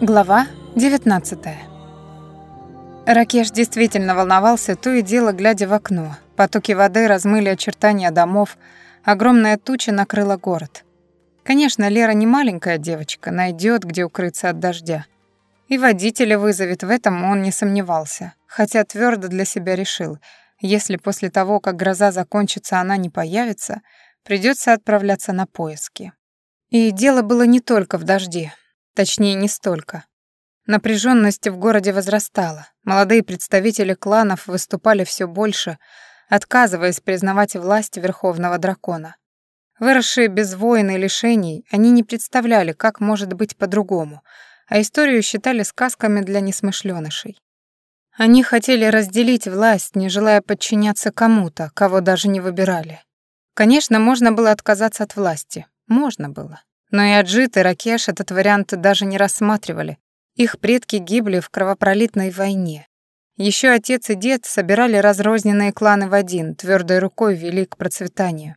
Глава 19 Ракеш действительно волновался, то и дело глядя в окно. Потоки воды размыли очертания домов, огромная туча накрыла город. Конечно, Лера не маленькая девочка, найдет, где укрыться от дождя. И водителя вызовет, в этом он не сомневался, хотя твердо для себя решил, если после того, как гроза закончится, она не появится, придется отправляться на поиски. И дело было не только в дожде. точнее не столько. Напряженности в городе возрастала, молодые представители кланов выступали все больше, отказываясь признавать власть Верховного Дракона. Выросшие без войн и лишений, они не представляли, как может быть по-другому, а историю считали сказками для несмышленышей. Они хотели разделить власть, не желая подчиняться кому-то, кого даже не выбирали. Конечно, можно было отказаться от власти. Можно было. Но и отжитый Ракеш этот вариант даже не рассматривали. Их предки гибли в кровопролитной войне. Еще отец и дед собирали разрозненные кланы в один, твердой рукой вели к процветанию.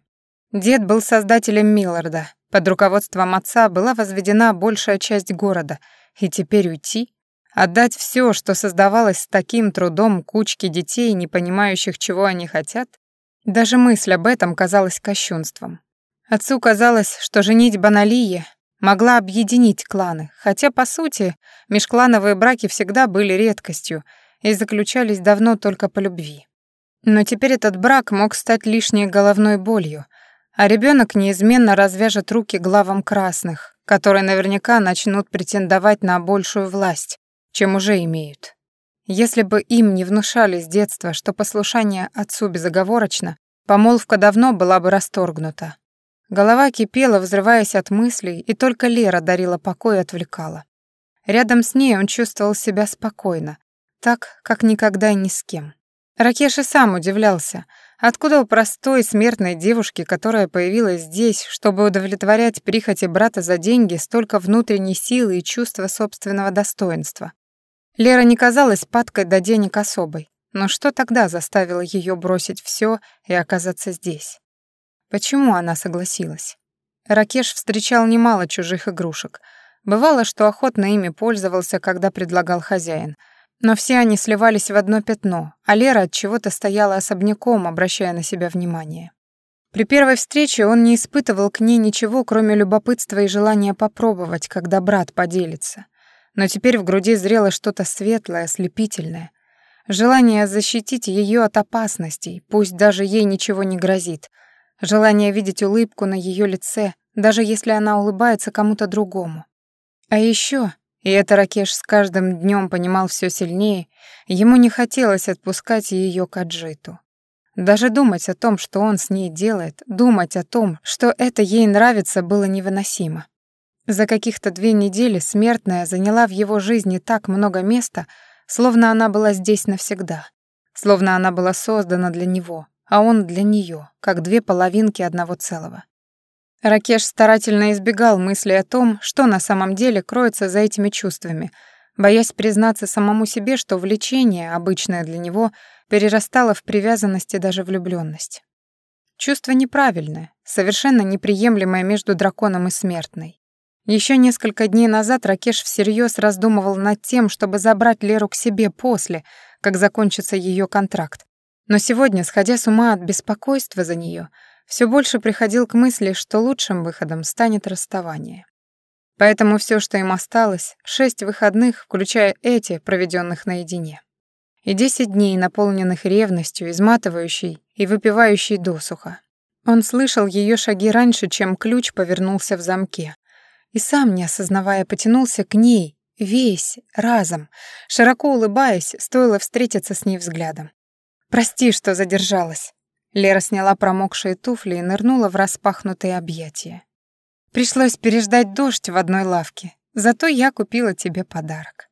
Дед был создателем Милларда. Под руководством отца была возведена большая часть города. И теперь уйти? Отдать все, что создавалось с таким трудом кучке детей, не понимающих, чего они хотят? Даже мысль об этом казалась кощунством. Отцу казалось, что женитьба на Лие могла объединить кланы, хотя, по сути, межклановые браки всегда были редкостью и заключались давно только по любви. Но теперь этот брак мог стать лишней головной болью, а ребенок неизменно развяжет руки главам красных, которые наверняка начнут претендовать на большую власть, чем уже имеют. Если бы им не внушали с детства, что послушание отцу безоговорочно, помолвка давно была бы расторгнута. Голова кипела, взрываясь от мыслей, и только Лера дарила покой и отвлекала. Рядом с ней он чувствовал себя спокойно, так, как никогда и ни с кем. Ракеши сам удивлялся, откуда у простой смертной девушки, которая появилась здесь, чтобы удовлетворять прихоти брата за деньги, столько внутренней силы и чувства собственного достоинства. Лера не казалась падкой до денег особой, но что тогда заставило ее бросить все и оказаться здесь? Почему она согласилась? Ракеш встречал немало чужих игрушек. Бывало, что охотно ими пользовался, когда предлагал хозяин. Но все они сливались в одно пятно, а Лера от чего-то стояла особняком, обращая на себя внимание. При первой встрече он не испытывал к ней ничего, кроме любопытства и желания попробовать, когда брат поделится. Но теперь в груди зрело что-то светлое, слепительное: Желание защитить ее от опасностей, пусть даже ей ничего не грозит — Желание видеть улыбку на ее лице, даже если она улыбается кому-то другому. А еще, и это Ракеш с каждым днем понимал все сильнее, ему не хотелось отпускать ее к Аджиту. Даже думать о том, что он с ней делает, думать о том, что это ей нравится, было невыносимо. За каких-то две недели смертная заняла в его жизни так много места, словно она была здесь навсегда, словно она была создана для него, а он для нее, как две половинки одного целого. Ракеш старательно избегал мысли о том, что на самом деле кроется за этими чувствами, боясь признаться самому себе, что влечение, обычное для него, перерастало в привязанность и даже влюбленность. Чувство неправильное, совершенно неприемлемое между драконом и смертной. Еще несколько дней назад Ракеш всерьез раздумывал над тем, чтобы забрать Леру к себе после, как закончится ее контракт, Но сегодня, сходя с ума от беспокойства за нее, все больше приходил к мысли, что лучшим выходом станет расставание. Поэтому все, что им осталось, шесть выходных, включая эти, проведенных наедине. И десять дней, наполненных ревностью, изматывающей и выпивающей досуха. Он слышал ее шаги раньше, чем ключ повернулся в замке. И сам, не осознавая, потянулся к ней, весь, разом, широко улыбаясь, стоило встретиться с ней взглядом. «Прости, что задержалась». Лера сняла промокшие туфли и нырнула в распахнутые объятия. «Пришлось переждать дождь в одной лавке, зато я купила тебе подарок».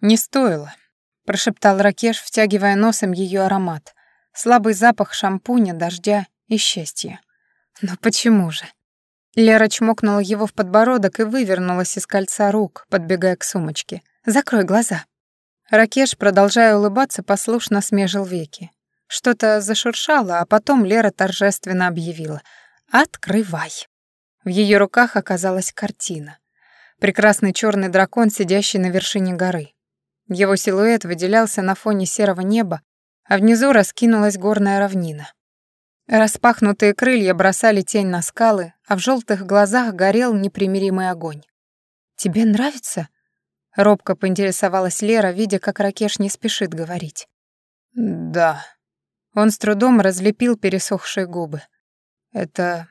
«Не стоило», — прошептал Ракеш, втягивая носом ее аромат. Слабый запах шампуня, дождя и счастья. «Но почему же?» Лера чмокнула его в подбородок и вывернулась из кольца рук, подбегая к сумочке. «Закрой глаза». Ракеш, продолжая улыбаться, послушно смежил веки. Что-то зашуршало, а потом Лера торжественно объявила «Открывай». В ее руках оказалась картина. Прекрасный черный дракон, сидящий на вершине горы. Его силуэт выделялся на фоне серого неба, а внизу раскинулась горная равнина. Распахнутые крылья бросали тень на скалы, а в желтых глазах горел непримиримый огонь. «Тебе нравится?» — робко поинтересовалась Лера, видя, как Ракеш не спешит говорить. «Да». Он с трудом разлепил пересохшие губы. «Это...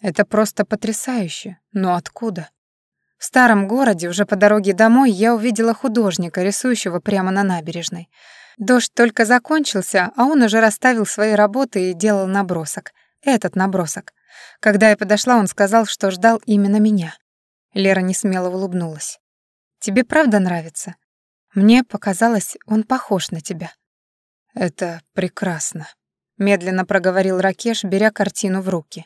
это просто потрясающе. Но откуда?» В старом городе, уже по дороге домой, я увидела художника, рисующего прямо на набережной. Дождь только закончился, а он уже расставил свои работы и делал набросок. Этот набросок. Когда я подошла, он сказал, что ждал именно меня. Лера несмело улыбнулась. Тебе правда нравится? Мне показалось, он похож на тебя». «Это прекрасно», — медленно проговорил Ракеш, беря картину в руки.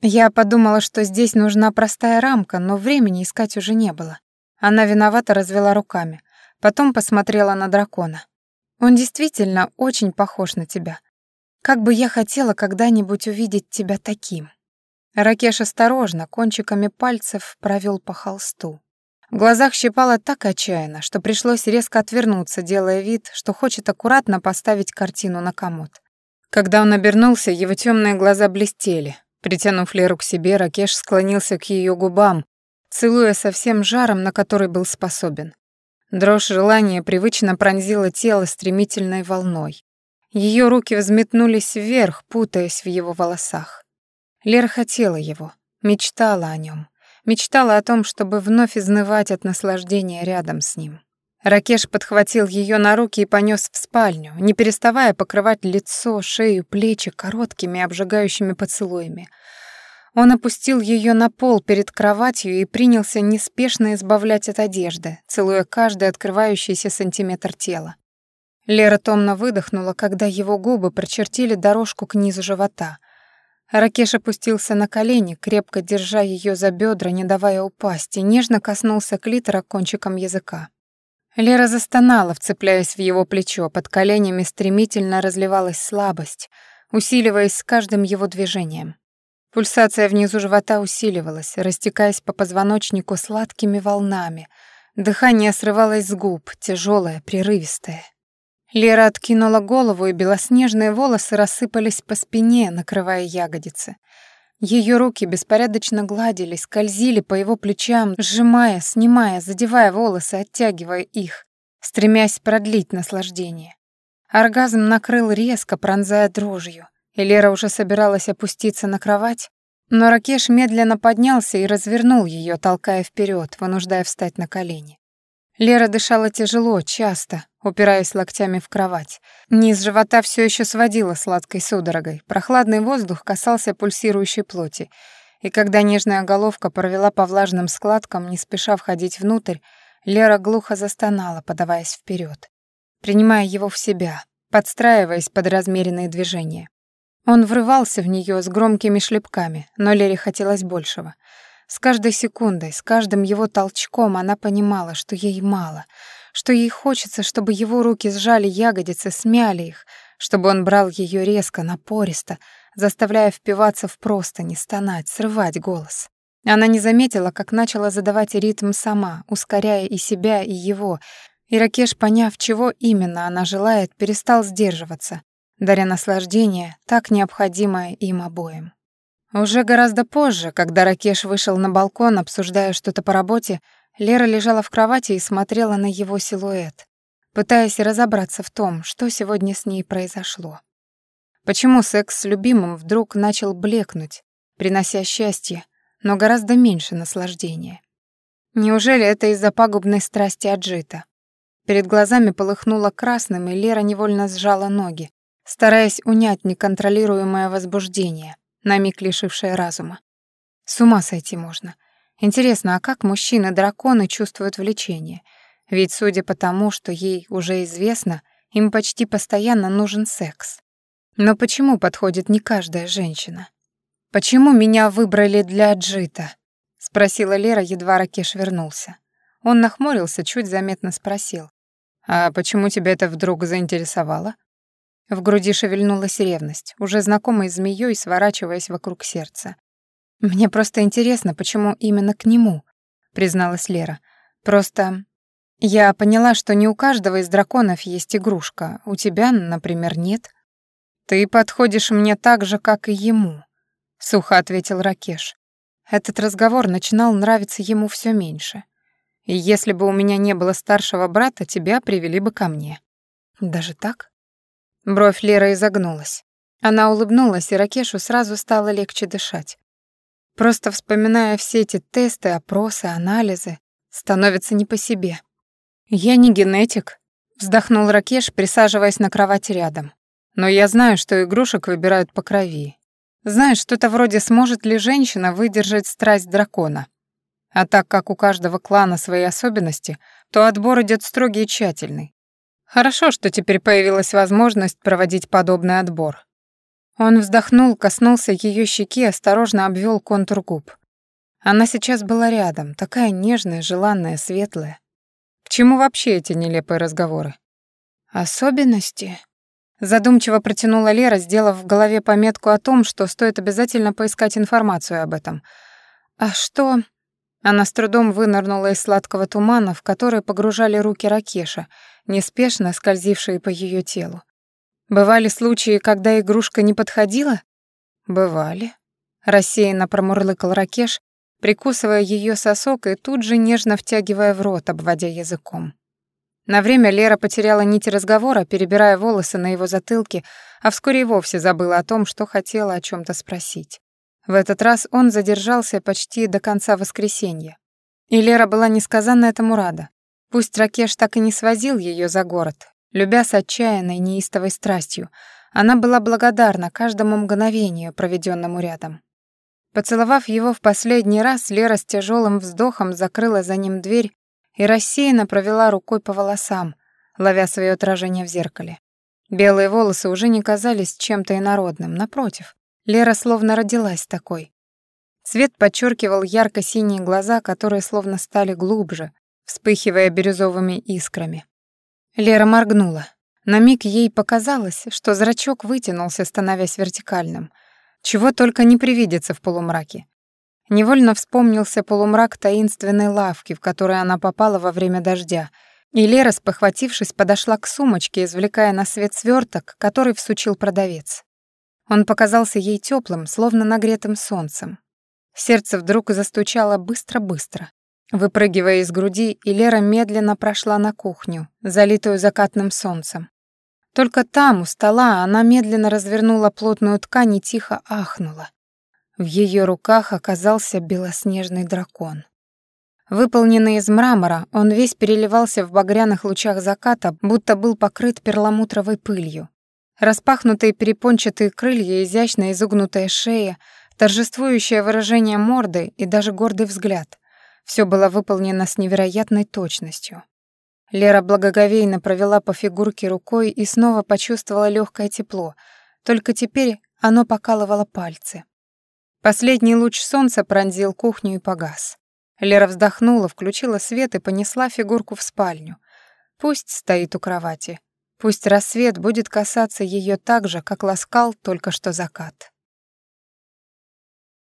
Я подумала, что здесь нужна простая рамка, но времени искать уже не было. Она виновато развела руками, потом посмотрела на дракона. «Он действительно очень похож на тебя. Как бы я хотела когда-нибудь увидеть тебя таким». Ракеш осторожно, кончиками пальцев провел по холсту. В глазах щипало так отчаянно, что пришлось резко отвернуться, делая вид, что хочет аккуратно поставить картину на комод. Когда он обернулся, его темные глаза блестели, Притянув Леру к себе, Ракеш склонился к ее губам, целуя со всем жаром, на который был способен. Дрожь желания привычно пронзила тело стремительной волной. Ее руки взметнулись вверх, путаясь в его волосах. Лера хотела его, мечтала о нем, мечтала о том, чтобы вновь изнывать от наслаждения рядом с ним. Ракеш подхватил ее на руки и понес в спальню, не переставая покрывать лицо, шею, плечи короткими обжигающими поцелуями. Он опустил ее на пол перед кроватью и принялся неспешно избавлять от одежды, целуя каждый открывающийся сантиметр тела. Лера томно выдохнула, когда его губы прочертили дорожку к низу живота. Ракеш опустился на колени, крепко держа ее за бедра, не давая упасть, и нежно коснулся клитора кончиком языка. Лера застонала, вцепляясь в его плечо, под коленями стремительно разливалась слабость, усиливаясь с каждым его движением. Пульсация внизу живота усиливалась, растекаясь по позвоночнику сладкими волнами. Дыхание срывалось с губ, тяжелое, прерывистое. Лера откинула голову, и белоснежные волосы рассыпались по спине, накрывая ягодицы. Ее руки беспорядочно гладили, скользили по его плечам, сжимая, снимая, задевая волосы, оттягивая их, стремясь продлить наслаждение. Оргазм накрыл резко, пронзая дрожью, и Лера уже собиралась опуститься на кровать, но Ракеш медленно поднялся и развернул ее, толкая вперед, вынуждая встать на колени. Лера дышала тяжело, часто, упираясь локтями в кровать. Низ живота все еще сводило сладкой судорогой. Прохладный воздух касался пульсирующей плоти. И когда нежная головка провела по влажным складкам, не спеша входить внутрь, Лера глухо застонала, подаваясь вперед, принимая его в себя, подстраиваясь под размеренные движения. Он врывался в нее с громкими шлепками, но Лере хотелось большего — С каждой секундой, с каждым его толчком она понимала, что ей мало — что ей хочется, чтобы его руки сжали ягодицы, смяли их, чтобы он брал ее резко, напористо, заставляя впиваться в простыни, стонать, срывать голос. Она не заметила, как начала задавать ритм сама, ускоряя и себя, и его, и Ракеш, поняв, чего именно она желает, перестал сдерживаться, даря наслаждение, так необходимое им обоим. Уже гораздо позже, когда Ракеш вышел на балкон, обсуждая что-то по работе, Лера лежала в кровати и смотрела на его силуэт, пытаясь разобраться в том, что сегодня с ней произошло. Почему секс с любимым вдруг начал блекнуть, принося счастье, но гораздо меньше наслаждения? Неужели это из-за пагубной страсти Аджита? Перед глазами полыхнуло красным, и Лера невольно сжала ноги, стараясь унять неконтролируемое возбуждение — на миг лишившее разума. С ума сойти можно — Интересно, а как мужчины-драконы чувствуют влечение? Ведь, судя по тому, что ей уже известно, им почти постоянно нужен секс. Но почему подходит не каждая женщина? «Почему меня выбрали для Джита?» — спросила Лера, едва Ракеш вернулся. Он нахмурился, чуть заметно спросил. «А почему тебя это вдруг заинтересовало?» В груди шевельнулась ревность, уже знакомой змеёй, сворачиваясь вокруг сердца. Мне просто интересно, почему именно к нему. призналась Лера. «Просто я поняла, что не у каждого из драконов есть игрушка. У тебя, например, нет». «Ты подходишь мне так же, как и ему», — сухо ответил Ракеш. Этот разговор начинал нравиться ему все меньше. И если бы у меня не было старшего брата, тебя привели бы ко мне. Даже так? Бровь Леры изогнулась. Она улыбнулась, и Ракешу сразу стало легче дышать. Просто вспоминая все эти тесты, опросы, анализы, становится не по себе. «Я не генетик», — вздохнул Ракеш, присаживаясь на кровать рядом. «Но я знаю, что игрушек выбирают по крови. Знаешь, что-то вроде «сможет ли женщина выдержать страсть дракона?» А так как у каждого клана свои особенности, то отбор идет строгий и тщательный. Хорошо, что теперь появилась возможность проводить подобный отбор. Он вздохнул, коснулся ее щеки, осторожно обвел контур губ. Она сейчас была рядом, такая нежная, желанная, светлая. К чему вообще эти нелепые разговоры? Особенности? Задумчиво протянула Лера, сделав в голове пометку о том, что стоит обязательно поискать информацию об этом. А что Она с трудом вынырнула из сладкого тумана, в который погружали руки Ракеша, неспешно скользившие по ее телу. «Бывали случаи, когда игрушка не подходила?» «Бывали», — рассеянно промурлыкал Ракеш, прикусывая ее сосок и тут же нежно втягивая в рот, обводя языком. На время Лера потеряла нить разговора, перебирая волосы на его затылке, а вскоре и вовсе забыла о том, что хотела о чем то спросить. В этот раз он задержался почти до конца воскресенья. И Лера была несказанно этому рада. Пусть Ракеш так и не свозил ее за город, любя с отчаянной неистовой страстью, она была благодарна каждому мгновению, проведенному рядом. Поцеловав его в последний раз, Лера с тяжелым вздохом закрыла за ним дверь и рассеянно провела рукой по волосам, ловя свое отражение в зеркале. Белые волосы уже не казались чем-то инородным, напротив, Лера словно родилась такой. Цвет подчеркивал ярко-синие глаза, которые словно стали глубже, вспыхивая бирюзовыми искрами. Лера моргнула. На миг ей показалось, что зрачок вытянулся, становясь вертикальным. Чего только не привидится в полумраке. Невольно вспомнился полумрак таинственной лавки, в которой она попала во время дождя, и Лера, спохватившись, подошла к сумочке, извлекая на свет сверток, который всучил продавец. Он показался ей теплым, словно нагретым солнцем. Сердце вдруг застучало быстро-быстро. Выпрыгивая из груди, Илера медленно прошла на кухню, залитую закатным солнцем. Только там, у стола, она медленно развернула плотную ткань и тихо ахнула. В ее руках оказался белоснежный дракон. Выполненный из мрамора, он весь переливался в багряных лучах заката, будто был покрыт перламутровой пылью. Распахнутые перепончатые крылья, изящно изогнутая шея, торжествующее выражение морды и даже гордый взгляд. Все было выполнено с невероятной точностью. Лера благоговейно провела по фигурке рукой и снова почувствовала легкое тепло, только теперь оно покалывало пальцы. Последний луч солнца пронзил кухню и погас. Лера вздохнула, включила свет и понесла фигурку в спальню. Пусть стоит у кровати. Пусть рассвет будет касаться ее так же, как ласкал только что закат.